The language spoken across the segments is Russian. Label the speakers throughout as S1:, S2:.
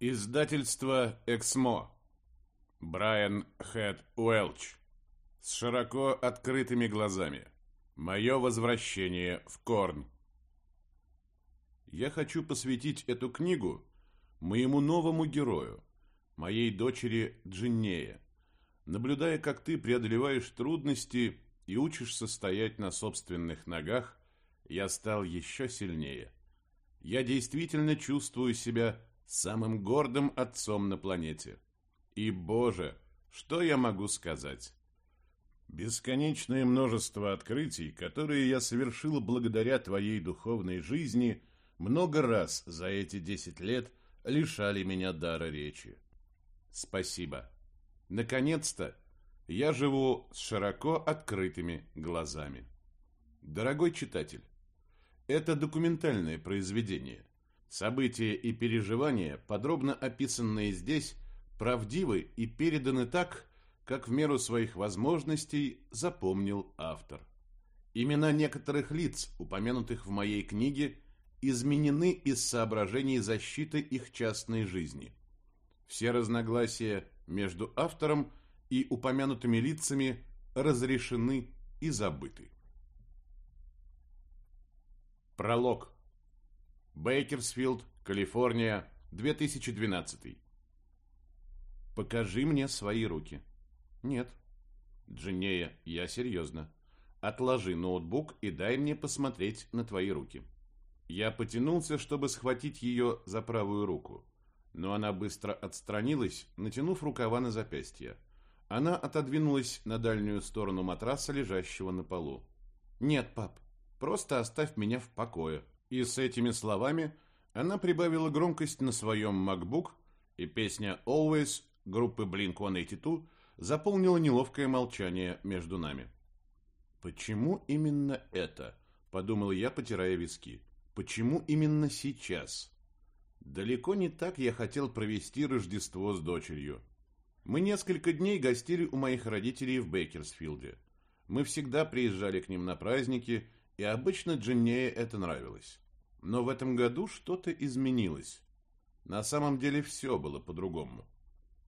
S1: Издательство «Эксмо». Брайан Хэт Уэлч. С широко открытыми глазами. Мое возвращение в Корн. Я хочу посвятить эту книгу моему новому герою, моей дочери Джиннее, наблюдая, как ты преодолеваешь трудности и учишься стоять на собственных ногах, я стал еще сильнее. Я действительно чувствую себя самым гордым отцом на планете. И, Боже, что я могу сказать? Бесконечное множество открытий, которые я совершил благодаря твоей духовной жизни, много раз за эти десять лет лишали меня дара речи. Спасибо. Наконец-то я живу с широко открытыми глазами. Дорогой читатель, это документальное произведение. События и переживания, подробно описанные здесь, правдивы и переданы так, как в меру своих возможностей запомнил автор. Имена некоторых лиц, упомянутых в моей книге, изменены из соображений защиты их частной жизни. Все разногласия между автором и упомянутыми лицами разрешены и забыты. Пролог. Бейкерсфилд, Калифорния, 2012. Покажи мне свои руки. Нет. Джинея, я серьезно. Отложи ноутбук и дай мне посмотреть на твои руки. Я потянулся, чтобы схватить ее за правую руку, но она быстро отстранилась, натянув рукава на запястье. Она отодвинулась на дальнюю сторону матраса, лежащего на полу. «Нет, пап, просто оставь меня в покое», и с этими словами она прибавила громкость на своем MacBook, и песня «Always» группы Blink-182 заполнила неловкое молчание между нами. «Почему именно это?» – подумал я, потирая виски. «Почему именно сейчас?» Далеко не так я хотел провести Рождество с дочерью. Мы несколько дней гостили у моих родителей в Бейкерсфилде. Мы всегда приезжали к ним на праздники – и обычно Джиннее это нравилось. Но в этом году что-то изменилось. На самом деле все было по-другому.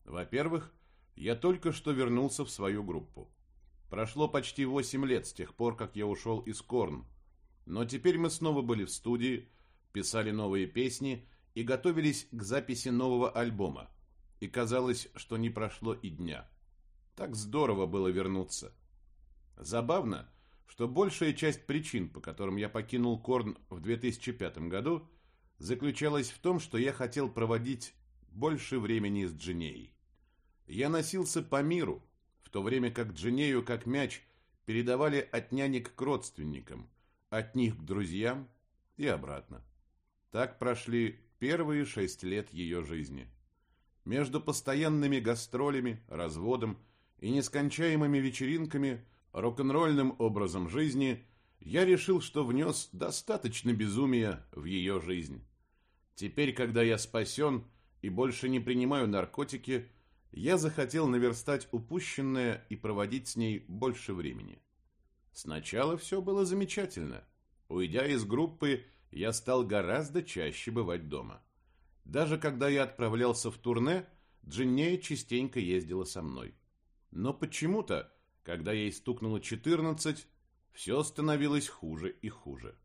S1: Во-первых, я только что вернулся в свою группу. Прошло почти восемь лет с тех пор, как я ушел из Корн. Но теперь мы снова были в студии, писали новые песни и готовились к записи нового альбома. И казалось, что не прошло и дня. Так здорово было вернуться. Забавно, что большая часть причин, по которым я покинул Корн в 2005 году, заключалась в том, что я хотел проводить больше времени с Джинеей. Я носился по миру, в то время как Джинею, как мяч, передавали от нянек к родственникам, от них к друзьям и обратно. Так прошли первые шесть лет ее жизни. Между постоянными гастролями, разводом и нескончаемыми вечеринками – рок-н-ролльным образом жизни, я решил, что внес достаточно безумия в ее жизнь. Теперь, когда я спасен и больше не принимаю наркотики, я захотел наверстать упущенное и проводить с ней больше времени. Сначала все было замечательно. Уйдя из группы, я стал гораздо чаще бывать дома. Даже когда я отправлялся в турне, Джиннея частенько ездила со мной. Но почему-то когда ей стукнуло 14, все становилось хуже и хуже.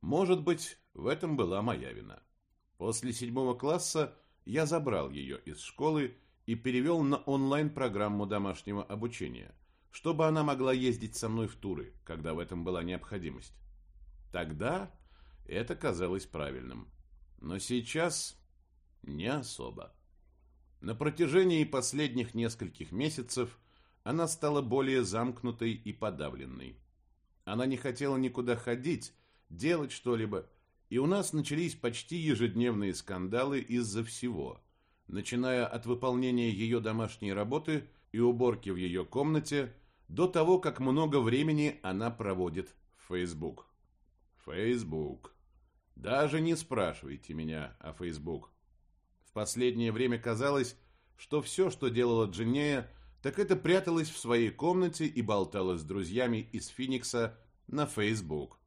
S1: Может быть, в этом была моя вина. После седьмого класса я забрал ее из школы и перевел на онлайн-программу домашнего обучения, чтобы она могла ездить со мной в туры, когда в этом была необходимость. Тогда это казалось правильным. Но сейчас не особо. На протяжении последних нескольких месяцев – она стала более замкнутой и подавленной. Она не хотела никуда ходить, делать что-либо, и у нас начались почти ежедневные скандалы из-за всего, начиная от выполнения ее домашней работы и уборки в ее комнате до того, как много времени она проводит в Facebook. Facebook. Даже не спрашивайте меня о Facebook. В последнее время казалось, что все, что делала Джиннея, так это пряталась в своей комнате и болтала с друзьями из Финикса на Facebook.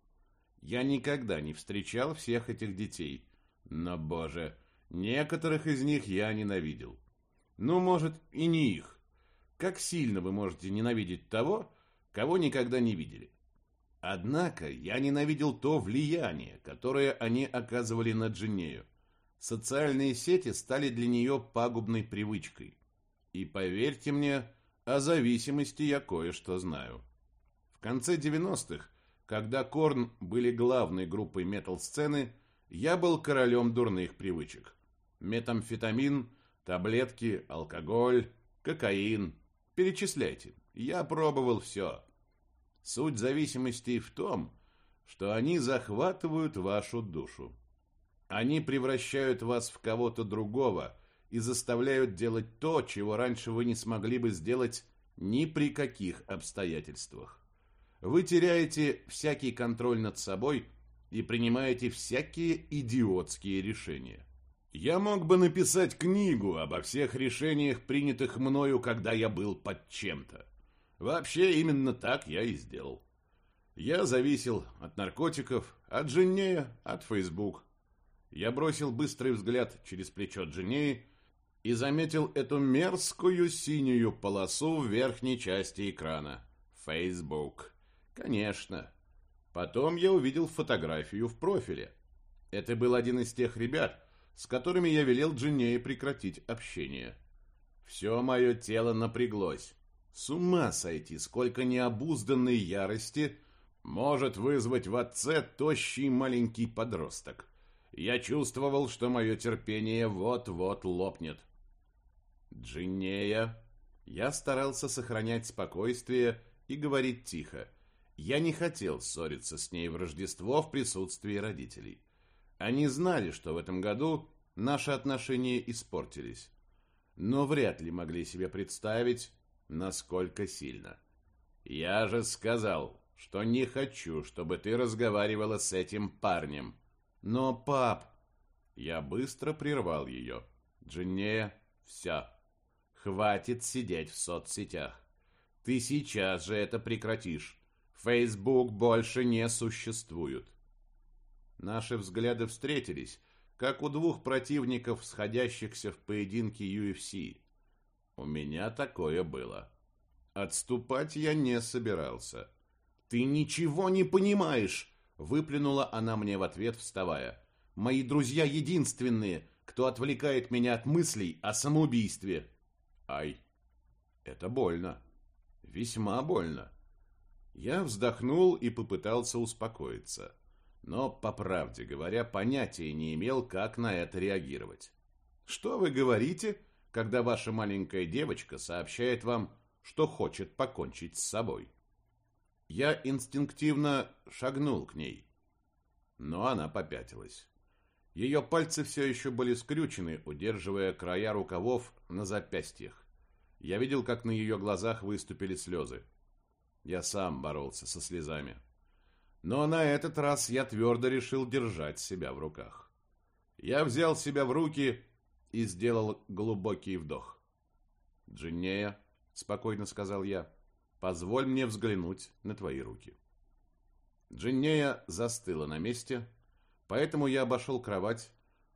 S1: Я никогда не встречал всех этих детей. Но, боже, Некоторых из них я ненавидел. Ну, может, и не их. Как сильно вы можете ненавидеть того, кого никогда не видели? Однако я ненавидел то влияние, которое они оказывали на Джиннею. Социальные сети стали для нее пагубной привычкой. И поверьте мне, о зависимости я кое-что знаю. В конце 90-х, когда Корн были главной группой метал-сцены, я был королем дурных привычек. Метамфетамин, таблетки, алкоголь, кокаин. Перечисляйте. Я пробовал все. Суть зависимости в том, что они захватывают вашу душу. Они превращают вас в кого-то другого и заставляют делать то, чего раньше вы не смогли бы сделать ни при каких обстоятельствах. Вы теряете всякий контроль над собой и принимаете всякие идиотские решения. Я мог бы написать книгу обо всех решениях, принятых мною, когда я был под чем-то. Вообще, именно так я и сделал. Я зависел от наркотиков, от Джиннея, от Фейсбук. Я бросил быстрый взгляд через плечо Джиннеи и заметил эту мерзкую синюю полосу в верхней части экрана. Фейсбук. Конечно. Потом я увидел фотографию в профиле. Это был один из тех ребят, с которыми я велел Джиннее прекратить общение. Все мое тело напряглось. С ума сойти, сколько необузданной ярости может вызвать в отце тощий маленький подросток. Я чувствовал, что мое терпение вот-вот лопнет. Джиннея. Я старался сохранять спокойствие и говорить тихо. Я не хотел ссориться с ней в Рождество в присутствии родителей. Они знали, что в этом году наши отношения испортились, но вряд ли могли себе представить, насколько сильно. Я же сказал, что не хочу, чтобы ты разговаривала с этим парнем. Но, пап, я быстро прервал ее. Джиннея, все. Хватит сидеть в соцсетях. Ты сейчас же это прекратишь. Фейсбук больше не существует. Наши взгляды встретились, как у двух противников, сходящихся в поединке UFC. У меня такое было. Отступать я не собирался. «Ты ничего не понимаешь!» — выплюнула она мне в ответ, вставая. «Мои друзья единственные, кто отвлекает меня от мыслей о самоубийстве». «Ай, это больно. Весьма больно». Я вздохнул и попытался успокоиться. Но, по правде говоря, понятия не имел, как на это реагировать. Что вы говорите, когда ваша маленькая девочка сообщает вам, что хочет покончить с собой? Я инстинктивно шагнул к ней, но она попятилась. Ее пальцы все еще были скрючены, удерживая края рукавов на запястьях. Я видел, как на ее глазах выступили слезы. Я сам боролся со слезами. Но на этот раз я твердо решил держать себя в руках. Я взял себя в руки и сделал глубокий вдох. «Джиннея», — спокойно сказал я, — «позволь мне взглянуть на твои руки». Джиннея застыла на месте, поэтому я обошел кровать,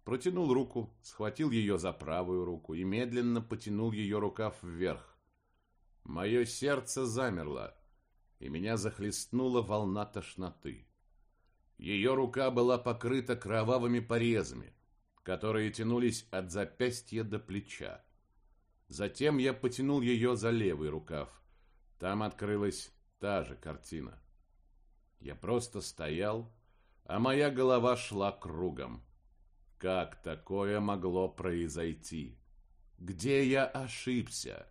S1: протянул руку, схватил ее за правую руку и медленно потянул ее рукав вверх. Мое сердце замерло, и меня захлестнула волна тошноты. Ее рука была покрыта кровавыми порезами, которые тянулись от запястья до плеча. Затем я потянул ее за левый рукав. Там открылась та же картина. Я просто стоял, а моя голова шла кругом. Как такое могло произойти? Где я ошибся?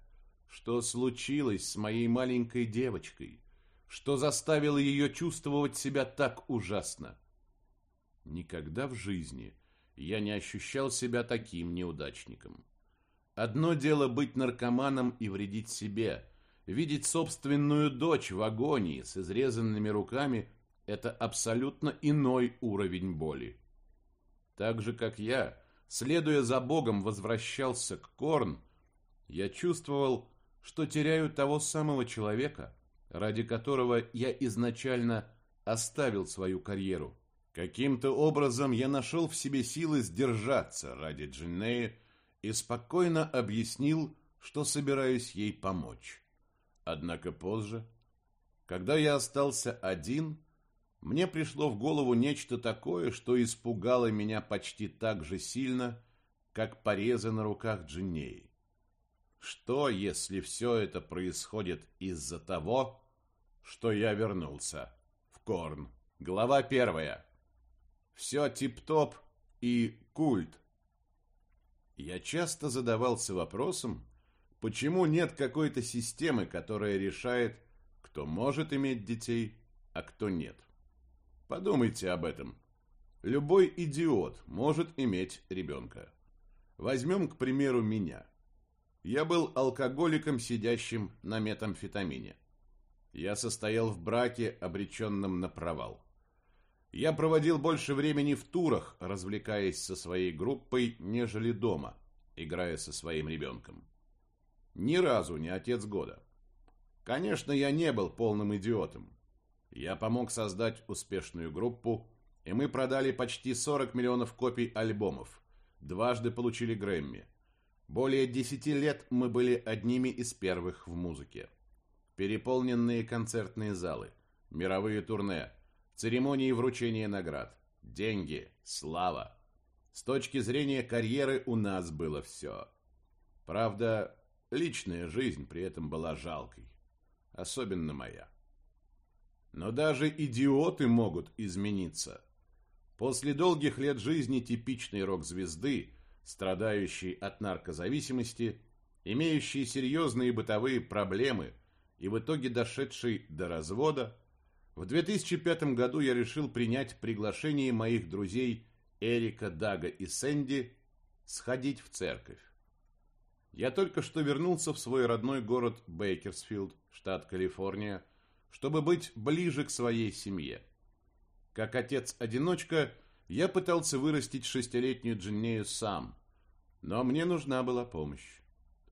S1: Что случилось с моей маленькой девочкой? что заставило ее чувствовать себя так ужасно. Никогда в жизни я не ощущал себя таким неудачником. Одно дело быть наркоманом и вредить себе. Видеть собственную дочь в агонии с изрезанными руками – это абсолютно иной уровень боли. Так же, как я, следуя за Богом, возвращался к Корн, я чувствовал, что теряю того самого человека – ради которого я изначально оставил свою карьеру, Каким-то образом я нашел в себе силы сдержаться ради Джиннеи и спокойно объяснил, что собираюсь ей помочь. Однако позже, когда я остался один, мне пришло в голову нечто такое, что испугало меня почти так же сильно, как порезы на руках Джиннеи. Что, если все это происходит из-за того, что я вернулся в Корн? Глава первая. Все тип-топ и культ. Я часто задавался вопросом, почему нет какой-то системы, которая решает, кто может иметь детей, а кто нет. Подумайте об этом. Любой идиот может иметь ребенка. Возьмем, к примеру, меня. Я был алкоголиком, сидящим на метамфетамине. Я состоял в браке, обреченном на провал. Я проводил больше времени в турах, развлекаясь со своей группой, нежели дома, играя со своим ребенком. Ни разу не отец года. Конечно, я не был полным идиотом. Я помог создать успешную группу, и мы продали почти 40 миллионов копий альбомов. Дважды получили Грэмми. Более 10 лет мы были одними из первых в музыке. Переполненные концертные залы, мировые турне, церемонии вручения наград, деньги, слава. С точки зрения карьеры у нас было все. Правда, личная жизнь при этом была жалкой. Особенно моя. Но даже идиоты могут измениться. После долгих лет жизни типичной рок-звезды, страдающей от наркозависимости, имеющей серьезные бытовые проблемы и в итоге дошедшей до развода, в 2005 году я решил принять приглашение моих друзей Эрика, Дага и Сэнди сходить в церковь. Я только что вернулся в свой родной город Бейкерсфилд, штат Калифорния, чтобы быть ближе к своей семье. Как отец-одиночка, я пытался вырастить шестилетнюю Джиннею сам, но мне нужна была помощь.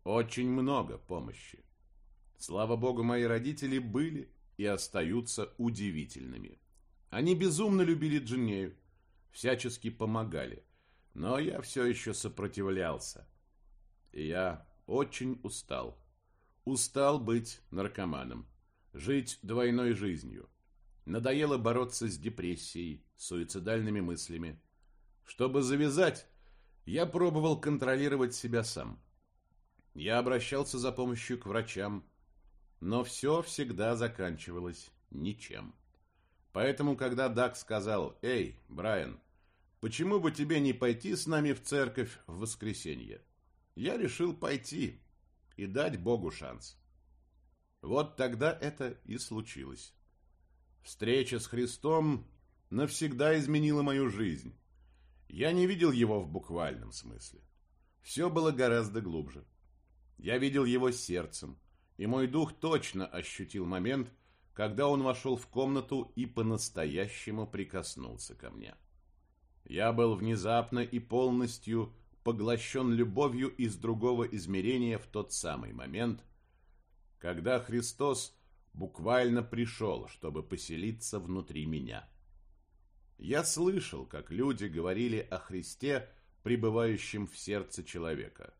S1: Очень много помощи. Слава богу, мои родители были и остаются удивительными. Они безумно любили Джиннею, всячески помогали, но я все еще сопротивлялся. И я очень устал. Устал быть наркоманом жить двойной жизнью. Надоело бороться с депрессией, суицидальными мыслями. Чтобы завязать, я пробовал контролировать себя сам. Я обращался за помощью к врачам, но все всегда заканчивалось ничем. Поэтому, когда Дак сказал, «Эй, Брайан, почему бы тебе не пойти с нами в церковь в воскресенье?» Я решил пойти и дать Богу шанс. Вот тогда это и случилось. Встреча с Христом навсегда изменила мою жизнь. Я не видел его в буквальном смысле. Все было гораздо глубже. Я видел его сердцем, и мой дух точно ощутил момент, когда он вошел в комнату и по-настоящему прикоснулся ко мне. Я был внезапно и полностью поглощен любовью из другого измерения в тот самый момент, когда Христос буквально пришел, чтобы поселиться внутри меня. Я слышал, как люди говорили о Христе, пребывающем в сердце человека.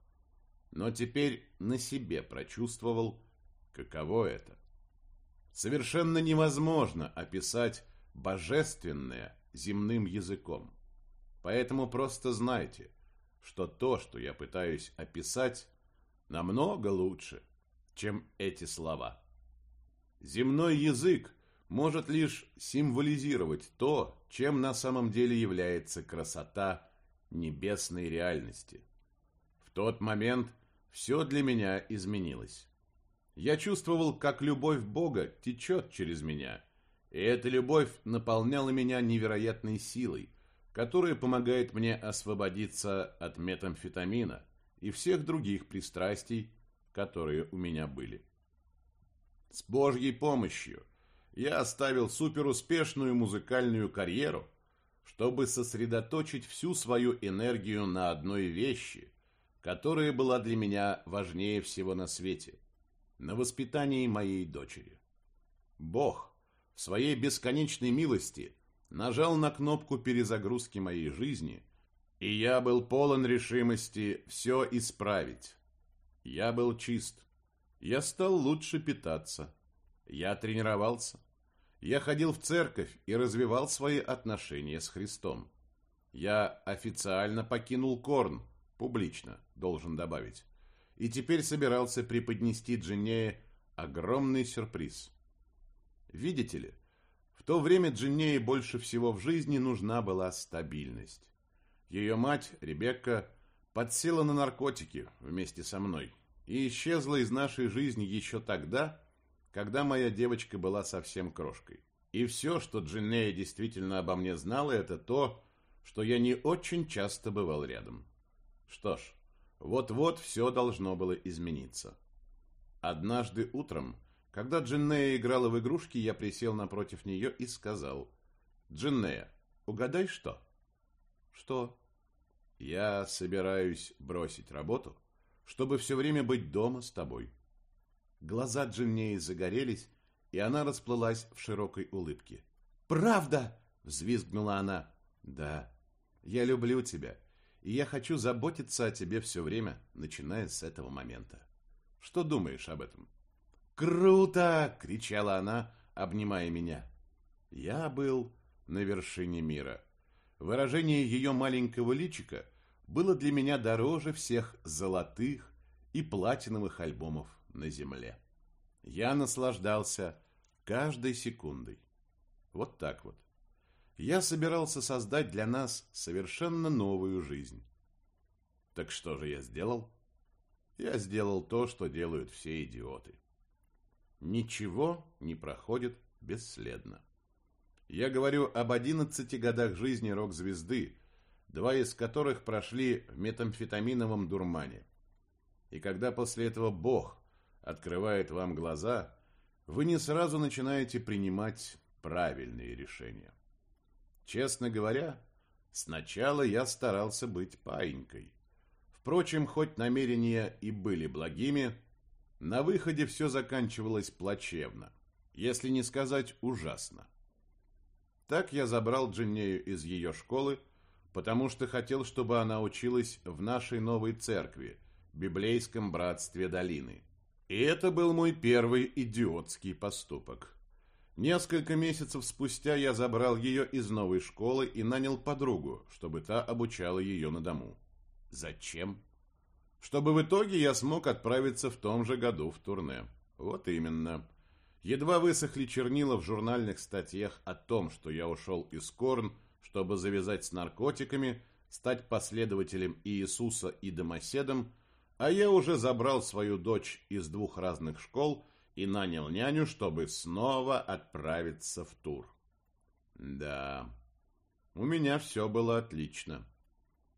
S1: Но теперь на себе прочувствовал, каково это. Совершенно невозможно описать божественное земным языком. Поэтому просто знайте, что то, что я пытаюсь описать, намного лучше – чем эти слова. Земной язык может лишь символизировать то, чем на самом деле является красота небесной реальности. В тот момент все для меня изменилось. Я чувствовал, как любовь Бога течет через меня, и эта любовь наполняла меня невероятной силой, которая помогает мне освободиться от метамфетамина и всех других пристрастий, которые у меня были. С Божьей помощью я оставил суперуспешную музыкальную карьеру, чтобы сосредоточить всю свою энергию на одной вещи, которая была для меня важнее всего на свете – на воспитании моей дочери. Бог в своей бесконечной милости нажал на кнопку перезагрузки моей жизни, и я был полон решимости все исправить. Я был чист. Я стал лучше питаться. Я тренировался. Я ходил в церковь и развивал свои отношения с Христом. Я официально покинул Корн, публично, должен добавить, и теперь собирался преподнести Джиннее огромный сюрприз. Видите ли, в то время Джиннее больше всего в жизни нужна была стабильность. Ее мать, Ребекка, подсела на наркотики вместе со мной и исчезла из нашей жизни еще тогда, когда моя девочка была совсем крошкой. И все, что Джиннея действительно обо мне знала, это то, что я не очень часто бывал рядом. Что ж, вот-вот все должно было измениться. Однажды утром, когда Джиннея играла в игрушки, я присел напротив нее и сказал, «Джиннея, угадай что?» «Что?» «Я собираюсь бросить работу, чтобы все время быть дома с тобой». Глаза Джиннеи загорелись, и она расплылась в широкой улыбке. «Правда!» — взвизгнула она. «Да, я люблю тебя, и я хочу заботиться о тебе все время, начиная с этого момента. Что думаешь об этом?» «Круто!» — кричала она, обнимая меня. Я был на вершине мира. Выражение ее маленького личика было для меня дороже всех золотых и платиновых альбомов на земле. Я наслаждался каждой секундой. Вот так вот. Я собирался создать для нас совершенно новую жизнь. Так что же я сделал? Я сделал то, что делают все идиоты. Ничего не проходит бесследно. Я говорю об 11 годах жизни рок-звезды, два из которых прошли в метамфетаминовом дурмане. И когда после этого Бог открывает вам глаза, вы не сразу начинаете принимать правильные решения. Честно говоря, сначала я старался быть паинькой. Впрочем, хоть намерения и были благими, на выходе все заканчивалось плачевно, если не сказать ужасно. Так я забрал Джиннею из ее школы, потому что хотел, чтобы она училась в нашей новой церкви, библейском братстве долины. И это был мой первый идиотский поступок. Несколько месяцев спустя я забрал ее из новой школы и нанял подругу, чтобы та обучала ее на дому. Зачем? Чтобы в итоге я смог отправиться в том же году в турне. Вот именно. Едва высохли чернила в журнальных статьях о том, что я ушел из Корн, чтобы завязать с наркотиками, стать последователем Иисуса и домоседом – а я уже забрал свою дочь из двух разных школ и нанял няню, чтобы снова отправиться в тур. Да, у меня все было отлично.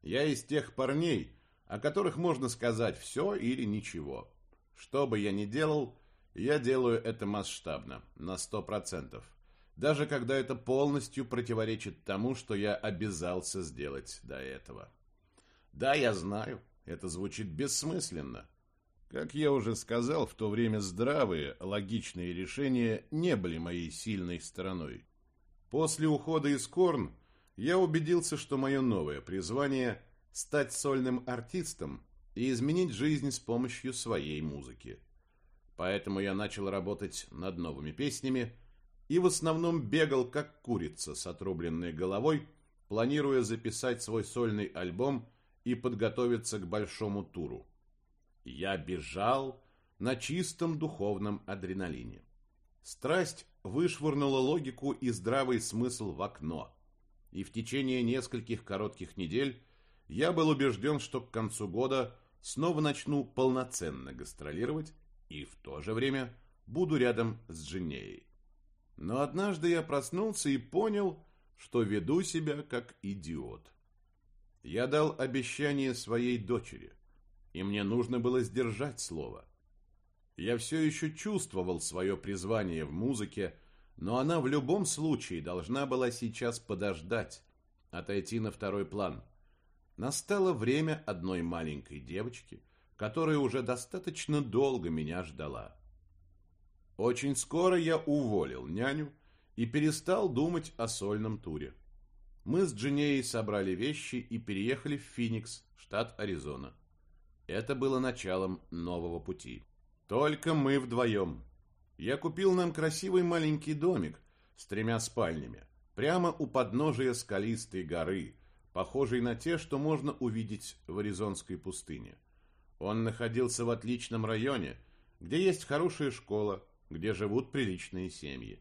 S1: Я из тех парней, о которых можно сказать все или ничего. Что бы я ни делал, я делаю это масштабно, на сто процентов. Даже когда это полностью противоречит тому, что я обязался сделать до этого. Да, я знаю, это звучит бессмысленно. Как я уже сказал, в то время здравые, логичные решения не были моей сильной стороной. После ухода из Корн я убедился, что мое новое призвание – стать сольным артистом и изменить жизнь с помощью своей музыки. Поэтому я начал работать над новыми песнями и в основном бегал как курица с отрубленной головой, планируя записать свой сольный альбом и подготовиться к большому туру. Я бежал на чистом духовном адреналине. Страсть вышвырнула логику и здравый смысл в окно. И в течение нескольких коротких недель я был убежден, что к концу года снова начну полноценно гастролировать и в то же время буду рядом с Джиннеей. Но однажды я проснулся и понял, что веду себя как идиот. Я дал обещание своей дочери, и мне нужно было сдержать слово. Я все еще чувствовал свое призвание в музыке, но она в любом случае должна была сейчас подождать, отойти на второй план. Настало время одной маленькой девочки, которая уже достаточно долго меня ждала. Очень скоро я уволил няню и перестал думать о сольном туре. Мы с Джинеей собрали вещи и переехали в Финикс, штат Аризона. Это было началом нового пути. Только мы вдвоем. Я купил нам красивый маленький домик с тремя спальнями, прямо у подножия скалистой горы, похожей на те, что можно увидеть в Аризонской пустыне. Он находился в отличном районе, где есть хорошая школа, где живут приличные семьи.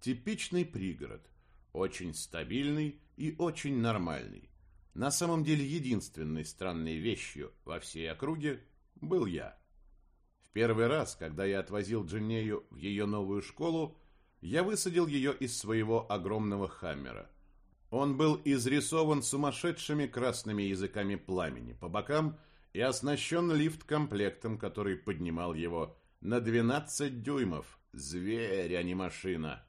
S1: Типичный пригород, очень стабильный и очень нормальный. На самом деле единственной странной вещью во всей округе был я. В первый раз, когда я отвозил Джиннею в ее новую школу, я высадил ее из своего огромного хаммера. Он был изрисован сумасшедшими красными языками пламени по бокам и оснащен лифт-комплектом, который поднимал его на 12 дюймов. Зверь, а не машина.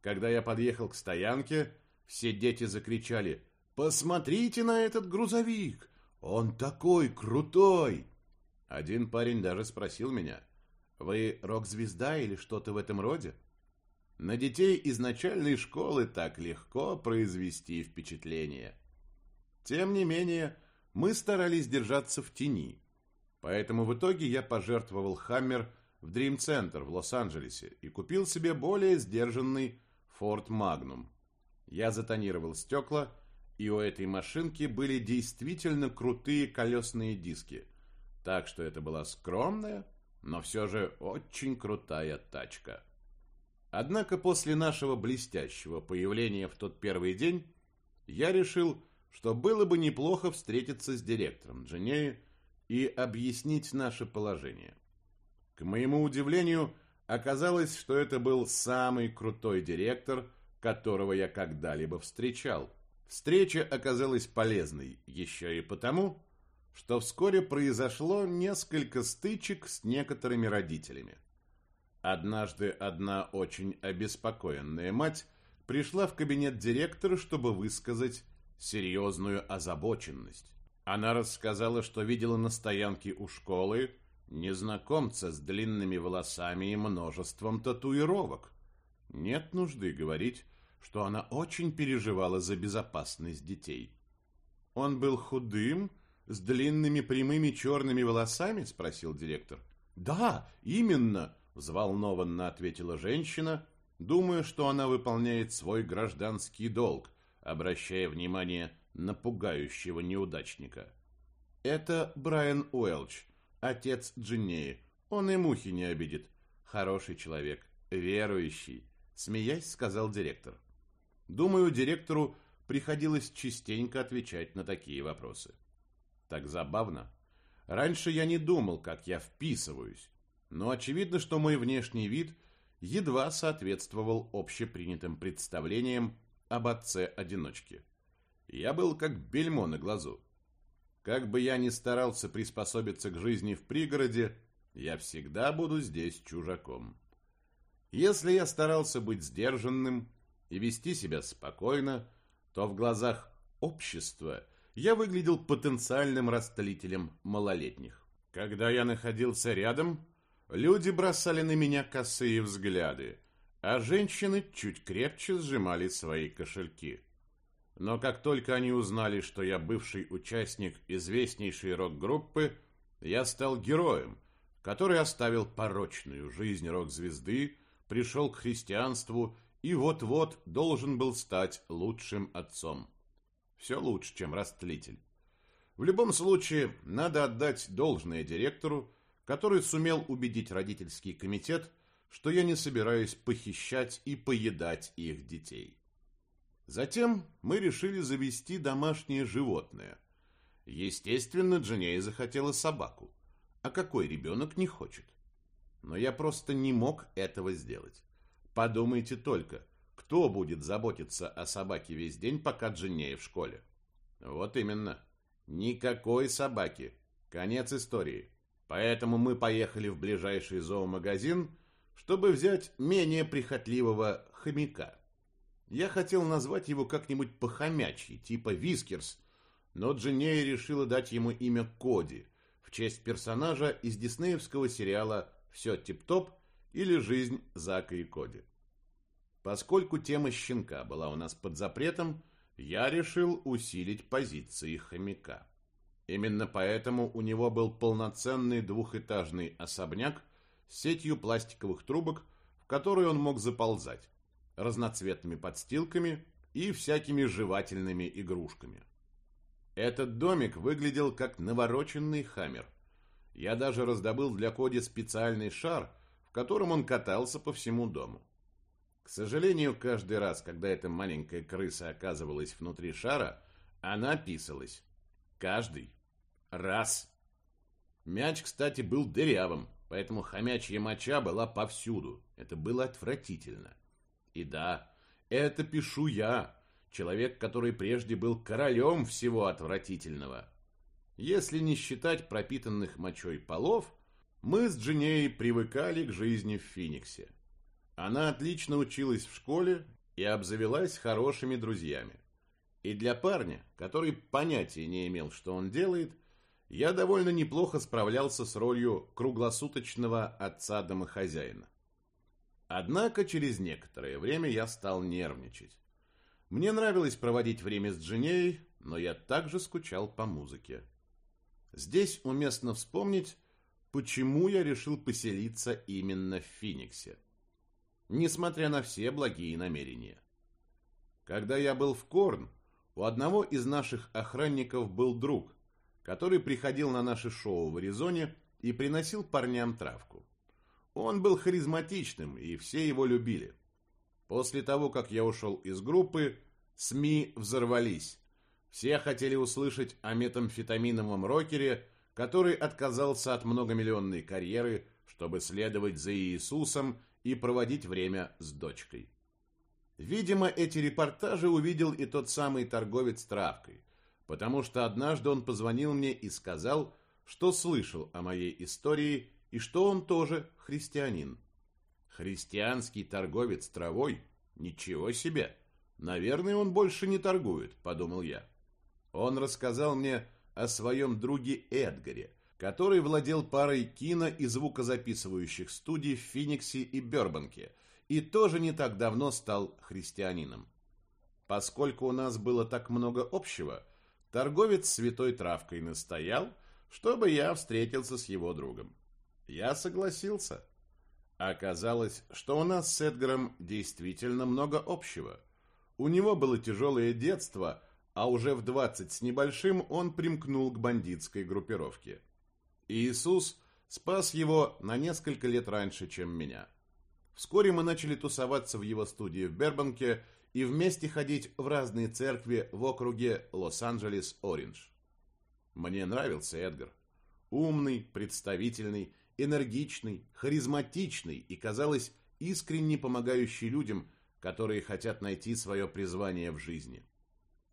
S1: Когда я подъехал к стоянке, все дети закричали «Посмотрите на этот грузовик! Он такой крутой!» Один парень даже спросил меня «Вы рок-звезда или что-то в этом роде?» На детей из начальной школы так легко произвести впечатление. Тем не менее, мы старались держаться в тени. Поэтому в итоге я пожертвовал «Хаммер» в Дрим-центр в Лос-Анджелесе и купил себе более сдержанный Ford Magnum. Я затонировал стекла, и у этой машинки были действительно крутые колесные диски. Так что это была скромная, но все же очень крутая тачка. Однако после нашего блестящего появления в тот первый день я решил, что было бы неплохо встретиться с директором Дженеи и объяснить наше положение. К моему удивлению, оказалось, что это был самый крутой директор, которого я когда-либо встречал. Встреча оказалась полезной еще и потому, что вскоре произошло несколько стычек с некоторыми родителями. Однажды одна очень обеспокоенная мать пришла в кабинет директора, чтобы высказать серьезную озабоченность. Она рассказала, что видела на стоянке у школы незнакомца с длинными волосами и множеством татуировок. Нет нужды говорить, что она очень переживала за безопасность детей. «Он был худым, с длинными прямыми черными волосами?» – спросил директор. «Да, именно!» взволнованно ответила женщина, думая, что она выполняет свой гражданский долг, обращая внимание на пугающего неудачника. Это Брайан Уэлч, отец Джиннеи. Он и мухи не обидит. Хороший человек, верующий, смеясь, сказал директор. Думаю, директору приходилось частенько отвечать на такие вопросы. Так забавно. Раньше я не думал, как я вписываюсь но очевидно, что мой внешний вид едва соответствовал общепринятым представлениям об отце-одиночке. Я был как бельмо на глазу. Как бы я ни старался приспособиться к жизни в пригороде, я всегда буду здесь чужаком. Если я старался быть сдержанным и вести себя спокойно, то в глазах общества я выглядел потенциальным растлителем малолетних. Когда я находился рядом, Люди бросали на меня косые взгляды, а женщины чуть крепче сжимали свои кошельки. Но как только они узнали, что я бывший участник известнейшей рок-группы, я стал героем, который оставил порочную жизнь рок-звезды, пришел к христианству и вот-вот должен был стать лучшим отцом. Все лучше, чем растлитель. В любом случае, надо отдать должное директору, который сумел убедить родительский комитет, что я не собираюсь похищать и поедать их детей. Затем мы решили завести домашнее животное. Естественно, Дженея захотела собаку. А какой ребенок не хочет? Но я просто не мог этого сделать. Подумайте только, кто будет заботиться о собаке весь день, пока Дженея в школе? Вот именно. Никакой собаки. Конец истории. Поэтому мы поехали в ближайший зоомагазин, чтобы взять менее прихотливого хомяка. Я хотел назвать его как-нибудь по-хомячьи, типа Вискерс, но Джинея решила дать ему имя Коди в честь персонажа из диснеевского сериала «Все тип-топ» или «Жизнь Зака и Коди». Поскольку тема щенка была у нас под запретом, я решил усилить позиции хомяка. Именно поэтому у него был полноценный двухэтажный особняк сетью пластиковых трубок, в которые он мог заползать, разноцветными подстилками и всякими жевательными игрушками. Этот домик выглядел как навороченный хаммер. Я даже раздобыл для Коди специальный шар, в котором он катался по всему дому. К сожалению, каждый раз, когда эта маленькая крыса оказывалась внутри шара, она писалась. Каждый раз. Мяч, кстати, был дырявым, поэтому хомячья моча была повсюду. Это было отвратительно. И да, это пишу я, человек, который прежде был королем всего отвратительного. Если не считать пропитанных мочой полов, мы с Джинеей привыкали к жизни в Фениксе. Она отлично училась в школе и обзавелась хорошими друзьями. И для парня, который понятия не имел, что он делает, я довольно неплохо справлялся с ролью круглосуточного отца-домохозяина. Однако через некоторое время я стал нервничать. Мне нравилось проводить время с Джинеей, но я также скучал по музыке. Здесь уместно вспомнить, почему я решил поселиться именно в Фениксе несмотря на все благие намерения. Когда я был в Корн, у одного из наших охранников был друг, который приходил на наши шоу в Аризоне и приносил парням травку. Он был харизматичным, и все его любили. После того, как я ушел из группы, СМИ взорвались. Все хотели услышать о метамфетаминовом рокере, который отказался от многомиллионной карьеры, чтобы следовать за Иисусом и проводить время с дочкой. Видимо, эти репортажи увидел и тот самый торговец травкой, потому что однажды он позвонил мне и сказал, что слышал о моей истории и что он тоже христианин. Христианский торговец травой? Ничего себе! Наверное, он больше не торгует, подумал я. Он рассказал мне о своем друге Эдгаре, который владел парой кино- и звукозаписывающих студий в Фениксе и Бербанке, и тоже не так давно стал христианином. Поскольку у нас было так много общего, торговец святой травкой настоял, чтобы я встретился с его другом. Я согласился. Оказалось, что у нас с Эдгаром действительно много общего. У него было тяжелое детство, а уже в 20 с небольшим он примкнул к бандитской группировке. Иисус спас его на несколько лет раньше, чем меня. Вскоре мы начали тусоваться в его студии в Бербанке и вместе ходить в разные церкви в округе Лос-Анджелес-Ориндж. Мне нравился Эдгар. Умный, представительный, энергичный, харизматичный и, казалось, искренне помогающий людям, которые хотят найти свое призвание в жизни.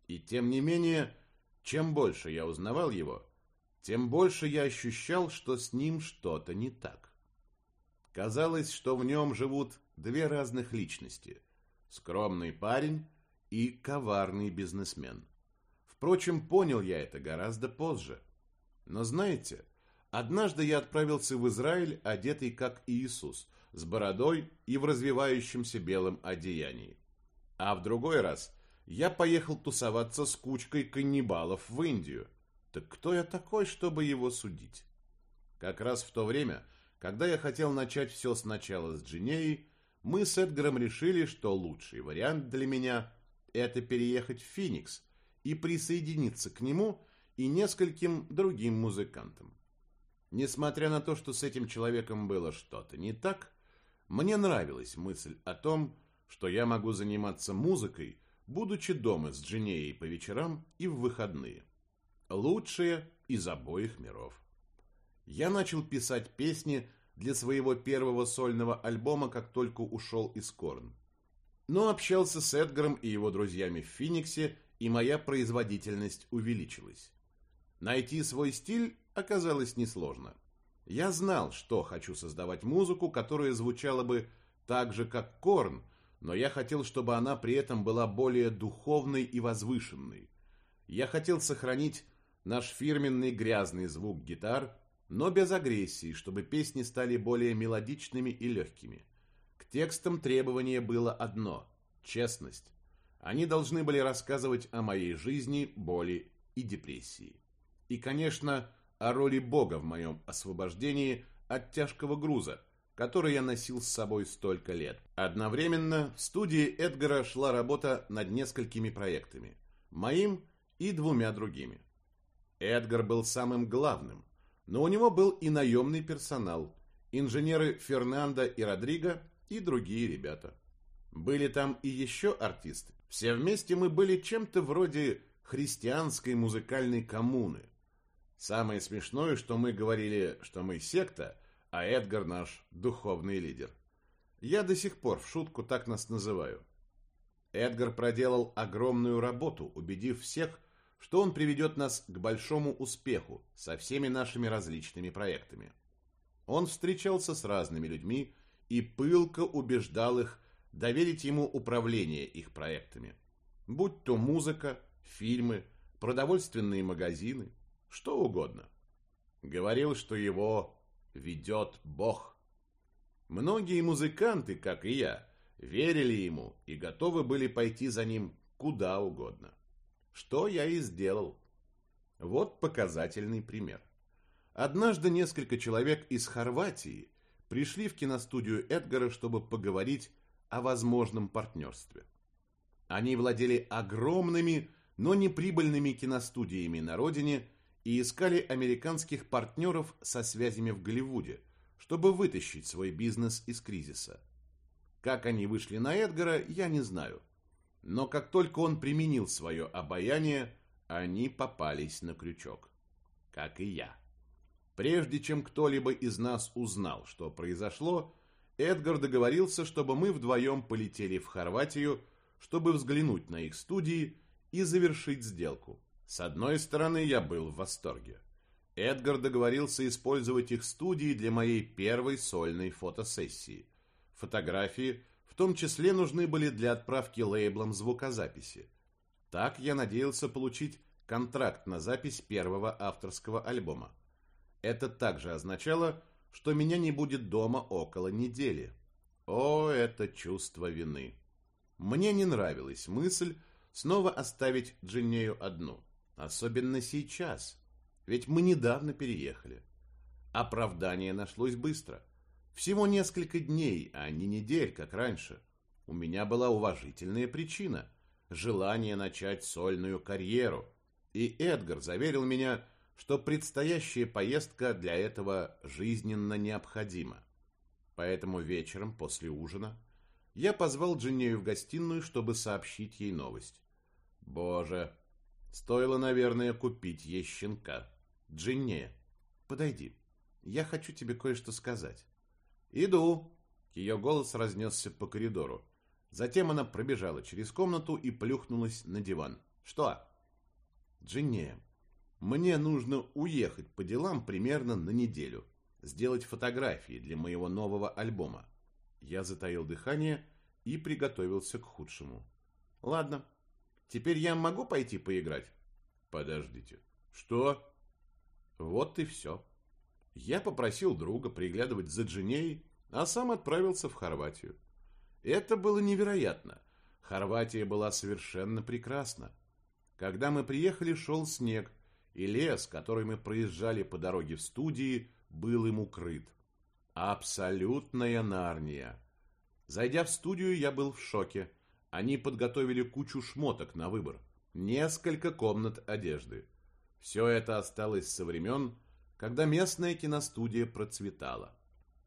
S1: И тем не менее, чем больше я узнавал его, тем больше я ощущал, что с ним что-то не так. Казалось, что в нем живут две разных личности – скромный парень и коварный бизнесмен. Впрочем, понял я это гораздо позже. Но знаете, однажды я отправился в Израиль, одетый как Иисус, с бородой и в развивающемся белом одеянии. А в другой раз я поехал тусоваться с кучкой каннибалов в Индию – так кто я такой, чтобы его судить? Как раз в то время, когда я хотел начать все сначала с Джинеей, мы с Эдгаром решили, что лучший вариант для меня – это переехать в Феникс и присоединиться к нему и нескольким другим музыкантам. Несмотря на то, что с этим человеком было что-то не так, мне нравилась мысль о том, что я могу заниматься музыкой, будучи дома с Джинеей по вечерам и в выходные. Лучшие из обоих миров. Я начал писать песни для своего первого сольного альбома, как только ушел из Корн. Но общался с Эдгаром и его друзьями в Фениксе, и моя производительность увеличилась. Найти свой стиль оказалось несложно. Я знал, что хочу создавать музыку, которая звучала бы так же, как Корн, но я хотел, чтобы она при этом была более духовной и возвышенной. Я хотел сохранить наш фирменный грязный звук гитар, но без агрессии, чтобы песни стали более мелодичными и легкими. К текстам требование было одно – честность. Они должны были рассказывать о моей жизни, боли и депрессии. И, конечно, о роли Бога в моем освобождении от тяжкого груза, который я носил с собой столько лет. Одновременно в студии Эдгара шла работа над несколькими проектами. Моим и двумя другими. Эдгар был самым главным, но у него был и наемный персонал, инженеры Фернандо и Родриго и другие ребята. Были там и еще артисты. Все вместе мы были чем-то вроде христианской музыкальной коммуны. Самое смешное, что мы говорили, что мы секта, а Эдгар наш духовный лидер. Я до сих пор в шутку так нас называю. Эдгар проделал огромную работу, убедив всех, что он приведет нас к большому успеху со всеми нашими различными проектами. Он встречался с разными людьми и пылко убеждал их доверить ему управление их проектами. Будь то музыка, фильмы, продовольственные магазины, что угодно. Говорил, что его ведет Бог. Многие музыканты, как и я, верили ему и готовы были пойти за ним куда угодно. Что я и сделал. Вот показательный пример. Однажды несколько человек из Хорватии пришли в киностудию Эдгара, чтобы поговорить о возможном партнерстве. Они владели огромными, но неприбыльными киностудиями на родине и искали американских партнеров со связями в Голливуде, чтобы вытащить свой бизнес из кризиса. Как они вышли на Эдгара, я не знаю. Но как только он применил свое обаяние, они попались на крючок. Как и я. Прежде чем кто-либо из нас узнал, что произошло, Эдгар договорился, чтобы мы вдвоем полетели в Хорватию, чтобы взглянуть на их студии и завершить сделку. С одной стороны, я был в восторге. Эдгар договорился использовать их студии для моей первой сольной фотосессии. Фотографии том числе нужны были для отправки лейблом звукозаписи. Так я надеялся получить контракт на запись первого авторского альбома. Это также означало, что меня не будет дома около недели. О, это чувство вины. Мне не нравилась мысль снова оставить Джиннею одну. Особенно сейчас. Ведь мы недавно переехали. Оправдание нашлось быстро. Всего несколько дней, а не недель, как раньше. У меня была уважительная причина – желание начать сольную карьеру. И Эдгар заверил меня, что предстоящая поездка для этого жизненно необходима. Поэтому вечером после ужина я позвал Джиннею в гостиную, чтобы сообщить ей новость. Боже, стоило, наверное, купить ей щенка. Джиннея, подойди, я хочу тебе кое-что сказать. «Иду!» Ее голос разнесся по коридору. Затем она пробежала через комнату и плюхнулась на диван. «Что?» «Джинни, мне нужно уехать по делам примерно на неделю. Сделать фотографии для моего нового альбома». Я затаил дыхание и приготовился к худшему. «Ладно. Теперь я могу пойти поиграть?» «Подождите. Что?» «Вот и все». Я попросил друга приглядывать за Джиней, а сам отправился в Хорватию. Это было невероятно. Хорватия была совершенно прекрасна. Когда мы приехали, шел снег, и лес, который мы проезжали по дороге в студии, был им укрыт. Абсолютная Нарния. Зайдя в студию, я был в шоке. Они подготовили кучу шмоток на выбор. Несколько комнат одежды. Все это осталось со времен, когда местная киностудия процветала.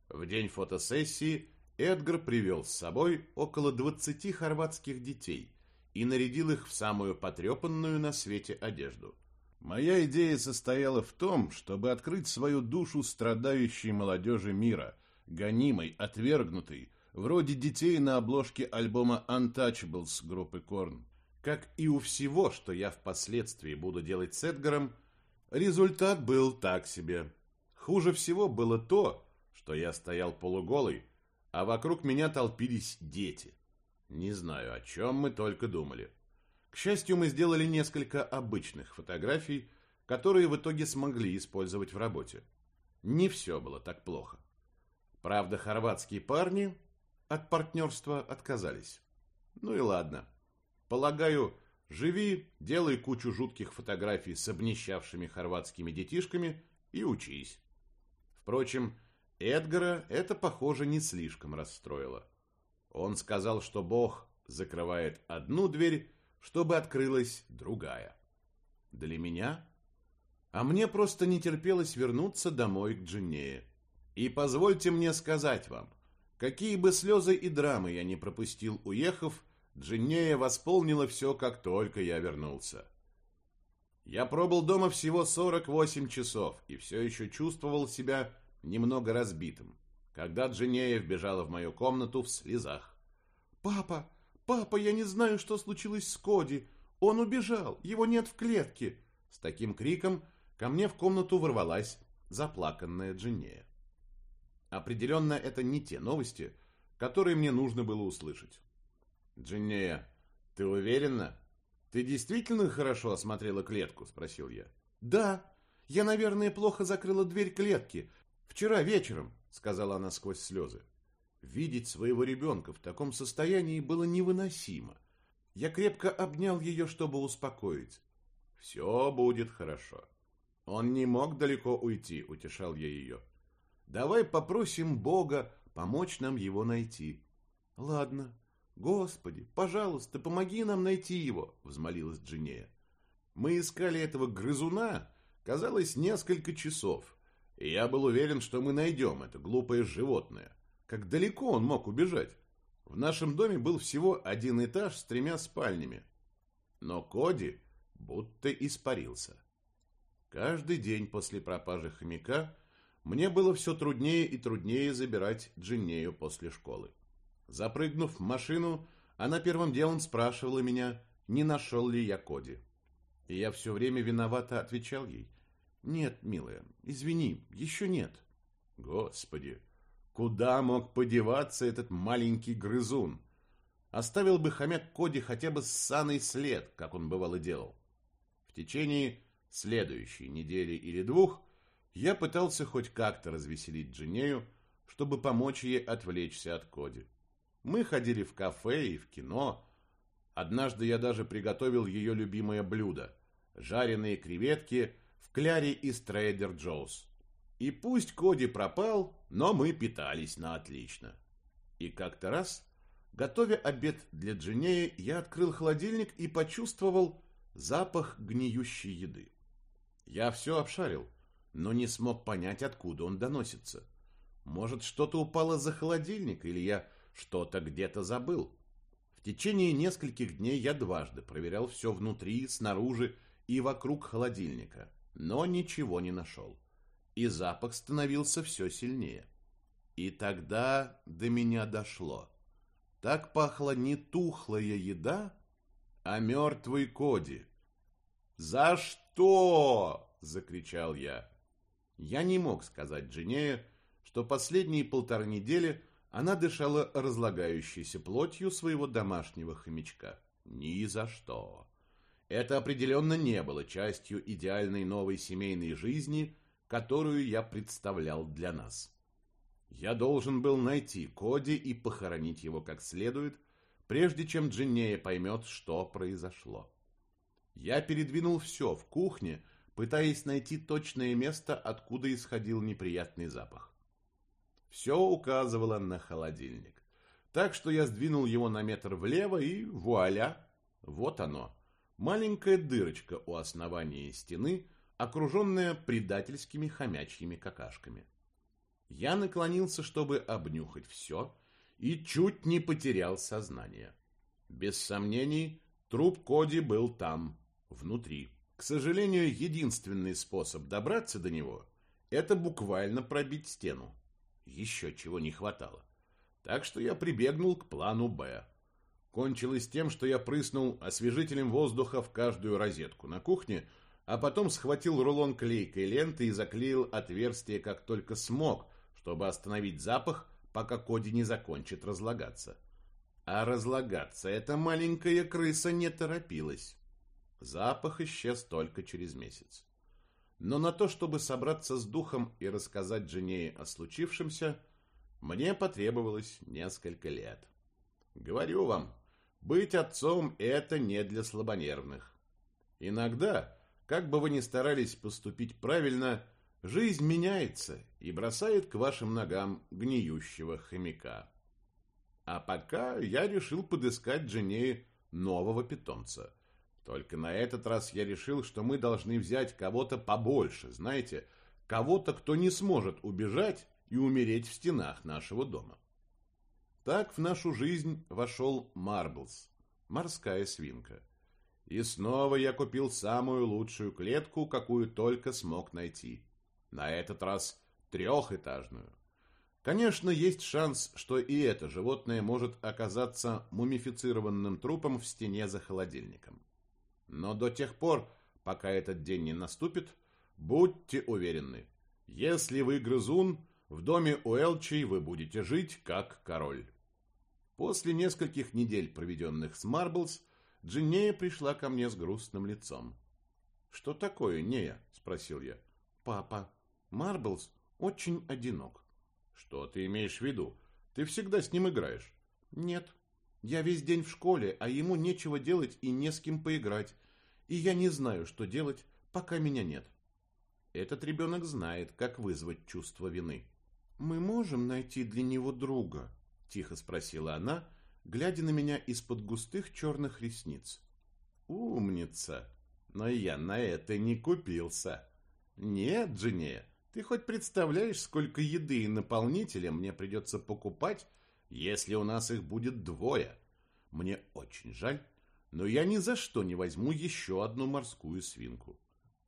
S1: В день фотосессии Эдгар привел с собой около 20 хорватских детей и нарядил их в самую потрепанную на свете одежду. Моя идея состояла в том, чтобы открыть свою душу страдающей молодежи мира, гонимой, отвергнутой, вроде детей на обложке альбома Untouchables группы Корн. Как и у всего, что я впоследствии буду делать с Эдгаром, Результат был так себе. Хуже всего было то, что я стоял полуголый, а вокруг меня толпились дети. Не знаю, о чем мы только думали. К счастью, мы сделали несколько обычных фотографий, которые в итоге смогли использовать в работе. Не все было так плохо. Правда, хорватские парни от партнерства отказались. Ну и ладно. Полагаю, живи, делай кучу жутких фотографий с обнищавшими хорватскими детишками и учись. Впрочем, Эдгара это, похоже, не слишком расстроило. Он сказал, что Бог закрывает одну дверь, чтобы открылась другая. Для меня? А мне просто не терпелось вернуться домой к Джиннее. И позвольте мне сказать вам, какие бы слезы и драмы я не пропустил, уехав, Джиннея восполнила все, как только я вернулся. Я пробыл дома всего 48 часов и все еще чувствовал себя немного разбитым, когда Джиннея вбежала в мою комнату в слезах.
S2: «Папа, папа, я не знаю, что случилось с Коди. Он убежал, его нет в клетке!»
S1: С таким криком ко мне в комнату ворвалась заплаканная Джиннея. Определенно, это не те новости, которые мне нужно было услышать. «Джиннея, ты уверена? Ты действительно хорошо осмотрела клетку?» – спросил я.
S2: «Да, я, наверное, плохо закрыла дверь клетки. Вчера вечером», – сказала она сквозь слезы. Видеть своего ребенка в таком состоянии было невыносимо. Я крепко обнял ее, чтобы успокоить.
S1: «Все будет хорошо». Он не мог далеко уйти, утешал я ее. Давай попросим Бога помочь нам его найти.
S2: Ладно. Господи, пожалуйста, помоги нам найти его, взмолилась Джинея.
S1: Мы искали этого грызуна, казалось, несколько часов. И я был уверен, что мы найдем это глупое животное. Как далеко он мог убежать? В нашем доме был всего один этаж с тремя спальнями. Но Коди будто испарился. Каждый день после пропажи хомяка мне было все труднее и труднее забирать Джиннею после школы. Запрыгнув в машину, она первым делом спрашивала меня, не нашел ли я Коди. И я все время виновато отвечал ей. «Нет, милая, извини, еще нет». Господи, куда мог подеваться этот маленький грызун? Оставил бы хомяк Коди хотя бы ссаный след, как он бывало делал. В течение следующей недели или двух я пытался хоть как-то развеселить Джинею, чтобы помочь ей отвлечься от Коди. Мы ходили в кафе и в кино. Однажды я даже приготовил ее любимое блюдо – жареные креветки в кляре из Трейдер Джоус. И пусть Коди пропал, но мы питались на отлично. И как-то раз, готовя обед для Джинеи, я открыл холодильник и почувствовал запах гниющей еды. Я все обшарил – но не смог понять, откуда он доносится. Может, что-то упало за холодильник, или я что-то где-то забыл. В течение нескольких дней я дважды проверял все внутри, снаружи и вокруг холодильника, но ничего не нашел. И запах становился все сильнее. И тогда до меня дошло. Так пахла не тухлая еда, а мертвый Коди. «За что?» — закричал я. Я не мог сказать Джинея, что последние полторы недели она дышала разлагающейся плотью своего домашнего хомячка. Ни за что. Это определенно не было частью идеальной новой семейной жизни, которую я представлял для нас. Я должен был найти Коди и похоронить его как следует, прежде чем Джиннея поймет, что произошло. Я передвинул все в кухне, пытаясь найти точное место, откуда исходил неприятный запах. Все указывало на холодильник. Так что я сдвинул его на метр влево и вуаля, вот оно. Маленькая дырочка у основания стены, окруженная предательскими хомячьими какашками. Я наклонился, чтобы обнюхать все, и чуть не потерял сознание. Без сомнений, труп Коди был там, внутри. К сожалению, единственный способ добраться до него – это буквально пробить стену. Еще чего не хватало. Так что я прибегнул к плану «Б». Кончилось тем, что я прыснул освежителем воздуха в каждую розетку на кухне, а потом схватил рулон клейкой ленты и заклеил отверстие как только смог, чтобы остановить запах, пока Коди не закончит разлагаться. А разлагаться эта маленькая крыса не торопилась. Запах исчез только через месяц. Но на то, чтобы собраться с духом и рассказать Джинее о случившемся,
S2: Мне потребовалось несколько лет. Говорю вам, быть отцом – это не для слабонервных. Иногда, как бы вы ни старались поступить правильно, жизнь меняется и бросает к вашим ногам гниющего хомяка. А пока я решил подыскать жене нового питомца. Только на этот раз я решил, что мы должны взять кого-то побольше, знаете, кого-то, кто не сможет убежать и умереть в стенах нашего дома. Так в нашу жизнь вошел Марблс, морская свинка. И снова я купил самую лучшую клетку, какую только смог найти. На этот раз трехэтажную. Конечно, есть шанс, что и это животное может оказаться мумифицированным трупом в стене за холодильником. Но до тех пор, пока этот день не наступит, будьте уверены, если вы грызун, в доме у Элчей вы будете жить как король. После нескольких недель, проведенных с Марблс, Джиннея пришла ко мне с грустным лицом. «Что такое, Нея?» – спросил я. «Папа, Марблс очень одинок». «Что ты имеешь в виду? Ты всегда с ним играешь». «Нет, я весь день в школе, а ему нечего делать и не с кем поиграть. И я не знаю, что делать, пока меня нет». Этот ребенок знает, как вызвать чувство вины. «Мы можем найти для него друга?» – тихо спросила она, глядя на меня из-под густых черных ресниц. «Умница! Но я на это не купился!» «Нет, Джинея, ты хоть представляешь, сколько еды и наполнителя мне придется покупать, если у нас их будет двое? Мне очень жаль, но я ни за что не возьму еще одну морскую свинку».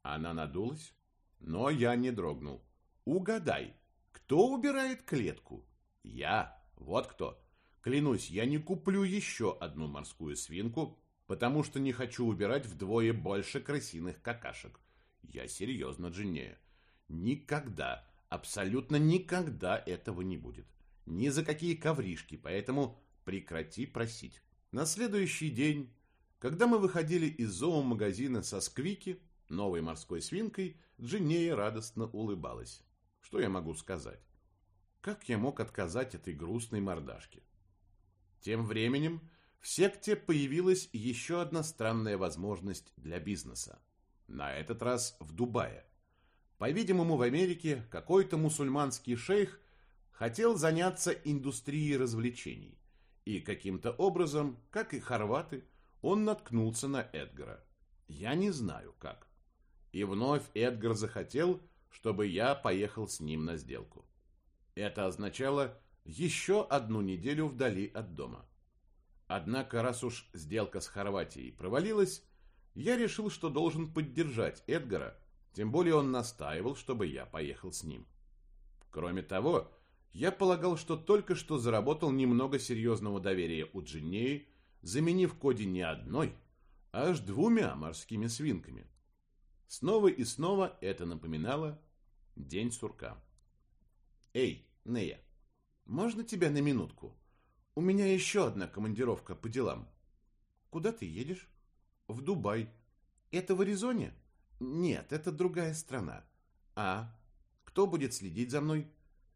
S2: Она надулась, но я не дрогнул. «Угадай!» Кто убирает клетку? Я. Вот кто. Клянусь, я не куплю еще одну морскую свинку, потому что не хочу убирать вдвое больше крысиных какашек. Я серьезно, Джиннея. Никогда, абсолютно никогда этого не будет. Ни за какие ковришки, поэтому прекрати просить. На следующий день, когда мы выходили из зоомагазина со Сквики, новой морской свинкой, Джиннея радостно улыбалась. Что я могу сказать? Как я мог отказать этой грустной мордашке? Тем временем в секте появилась еще одна странная возможность для бизнеса. На этот раз в Дубае. По-видимому, в Америке какой-то мусульманский шейх хотел заняться индустрией развлечений. И каким-то образом, как и хорваты, он наткнулся на Эдгара. Я не знаю как. И вновь Эдгар захотел, чтобы я поехал с ним на сделку. Это означало еще одну неделю вдали от дома. Однако, раз уж сделка с Хорватией провалилась, я решил, что должен поддержать Эдгара, тем более он настаивал, чтобы я поехал с ним. Кроме того, я полагал, что только что заработал немного серьезного доверия у Джиннеи, заменив Коди не одной, а аж двумя морскими свинками. Снова и снова это напоминало день сурка. «Эй, Нея, можно тебя на минутку? У меня еще одна командировка по делам». «Куда ты едешь?» «В Дубай». «Это в Аризоне?» «Нет, это другая страна». «А? Кто будет следить за мной?»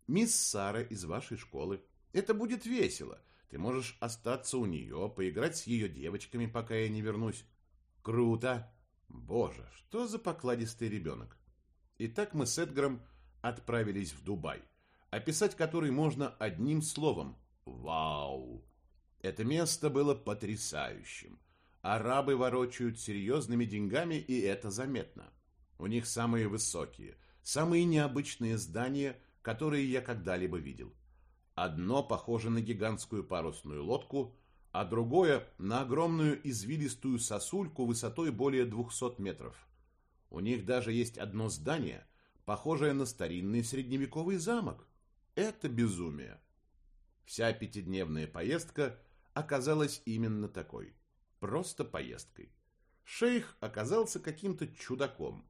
S2: «Мисс Сара из вашей школы». «Это будет весело. Ты можешь остаться у нее, поиграть с ее девочками, пока я не вернусь». «Круто!» Боже, что за покладистый ребенок. Итак, мы с Эдгаром отправились в Дубай, описать который можно одним словом – вау. Это место было потрясающим. Арабы ворочают серьезными деньгами, и это заметно. У них самые высокие, самые необычные здания, которые я когда-либо видел. Одно похоже на гигантскую парусную лодку – а другое на огромную извилистую сосульку высотой более 200 метров. У них даже есть одно здание, похожее на старинный средневековый замок. Это безумие. Вся пятидневная поездка оказалась именно такой. Просто поездкой. Шейх оказался каким-то чудаком.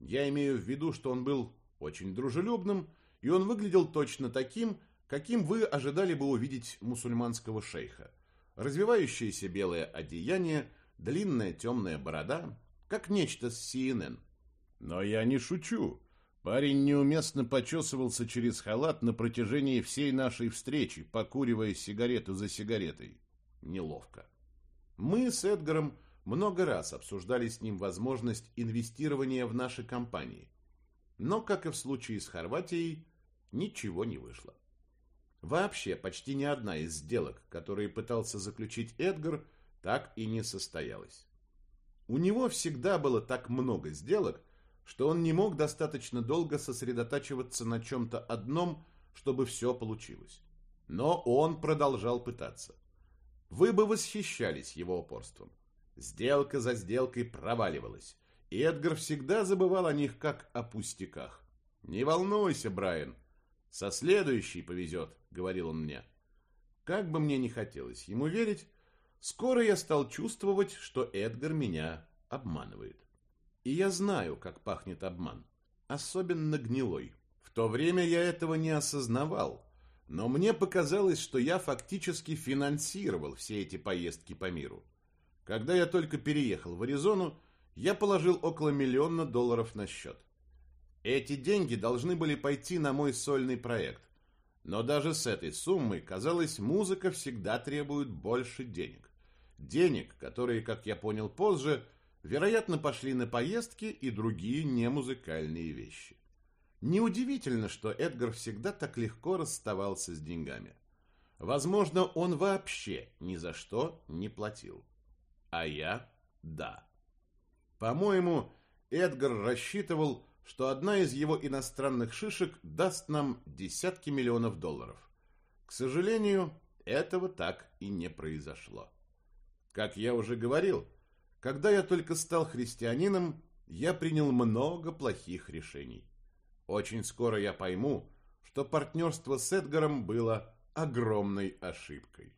S2: Я имею в виду, что он был очень дружелюбным, и он выглядел точно таким, каким вы ожидали бы увидеть мусульманского шейха – развивающееся белое одеяние, длинная темная борода, как нечто с CNN. Но я не шучу.
S1: Парень неуместно почесывался через халат на протяжении всей нашей встречи, покуривая сигарету за сигаретой. Неловко.
S2: Мы с Эдгаром много раз обсуждали с ним возможность инвестирования в наши компании. Но, как и в случае с Хорватией, ничего не вышло. Вообще, почти ни одна из сделок, которые пытался заключить Эдгар, так и не состоялась. У него всегда было так много сделок, что он не мог достаточно долго сосредотачиваться на чем-то одном, чтобы все получилось. Но он продолжал пытаться. Вы бы восхищались его упорством. Сделка за сделкой проваливалась, и Эдгар всегда забывал о них как о пустяках. «Не волнуйся, Брайан, со следующей повезет», — говорил он мне. Как бы мне ни хотелось ему верить, скоро я стал чувствовать, что Эдгар меня обманывает. И я знаю, как пахнет обман, особенно гнилой. В то время я этого не осознавал, но мне показалось, что я фактически финансировал все эти поездки по миру. Когда я только переехал в Аризону, я положил около миллиона долларов на счет. Эти деньги должны были пойти на мой сольный проект. Но даже с этой суммой, казалось, музыка всегда требует больше денег. Денег, которые, как я понял позже, вероятно, пошли на поездки и другие немузыкальные вещи. Неудивительно, что Эдгар всегда так легко расставался с деньгами. Возможно, он вообще ни за что не платил. А я – да. По-моему, Эдгар рассчитывал, что одна из его иностранных шишек даст нам десятки миллионов долларов. К сожалению, этого так и не произошло. Как я уже говорил, когда я только стал христианином, я принял много плохих решений. Очень скоро я пойму, что партнерство с Эдгаром было огромной ошибкой.